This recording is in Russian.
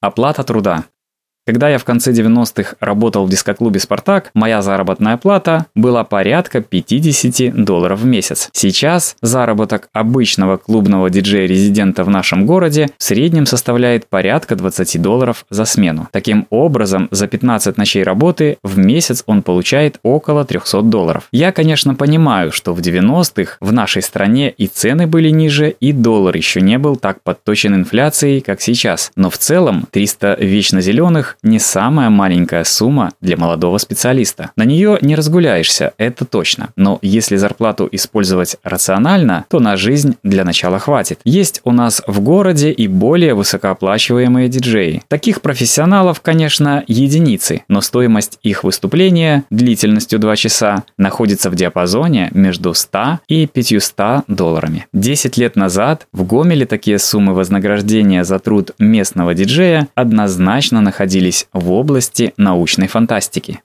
Оплата труда. Когда я в конце 90-х работал в дискоклубе «Спартак», моя заработная плата была порядка 50 долларов в месяц. Сейчас заработок обычного клубного диджея-резидента в нашем городе в среднем составляет порядка 20 долларов за смену. Таким образом, за 15 ночей работы в месяц он получает около 300 долларов. Я, конечно, понимаю, что в 90-х в нашей стране и цены были ниже, и доллар еще не был так подточен инфляцией, как сейчас. Но в целом 300 вечно зеленых не самая маленькая сумма для молодого специалиста. На нее не разгуляешься, это точно. Но если зарплату использовать рационально, то на жизнь для начала хватит. Есть у нас в городе и более высокооплачиваемые диджеи. Таких профессионалов, конечно, единицы, но стоимость их выступления длительностью 2 часа находится в диапазоне между 100 и 500 долларами. 10 лет назад в Гомеле такие суммы вознаграждения за труд местного диджея однозначно находились находились в области научной фантастики.